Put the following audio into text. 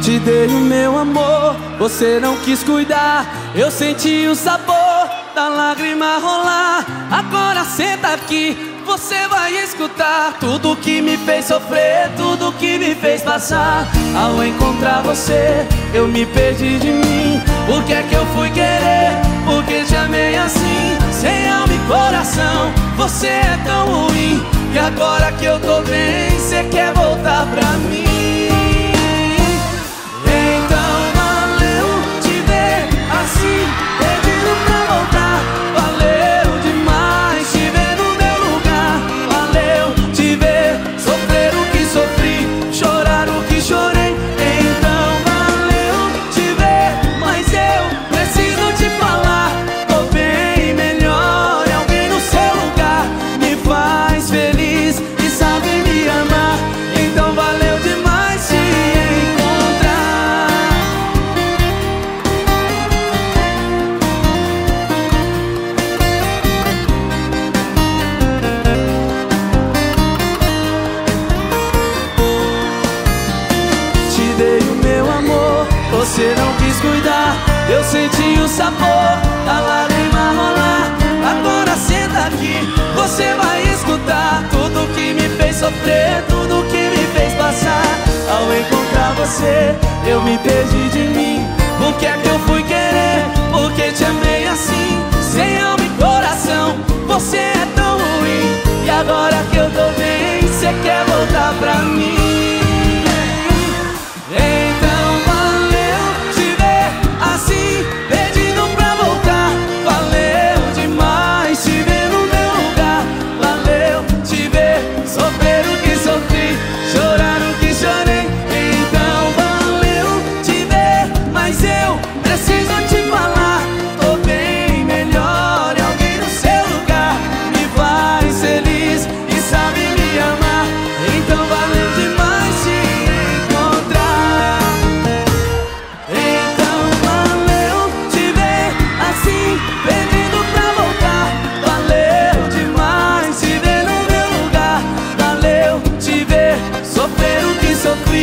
Te dei o meu amor, você não quis cuidar. Eu senti o sabor da lágrima rolar. Agora senta aqui, você vai escutar tudo que me fez sofrer, tudo que me fez passar. Ao encontrar você, eu me perdi de mim. Por que é que eu fui querer? Porque te amei assim, coração. Você é tão ruim. E agora que eu tô bem, você quer voltar Você não quis cuidar, eu senti o sabor da lágrima rolar. Agora senta aqui, você vai escutar tudo que me fez sofrer, tudo que me fez passar. Ao encontrar você, eu me perdi de mim. O que é que eu fui querer? Porque te amei assim, sem alma e coração. Você é tão ruim, e agora que eu tô bem, você quer voltar pra mim. so clear.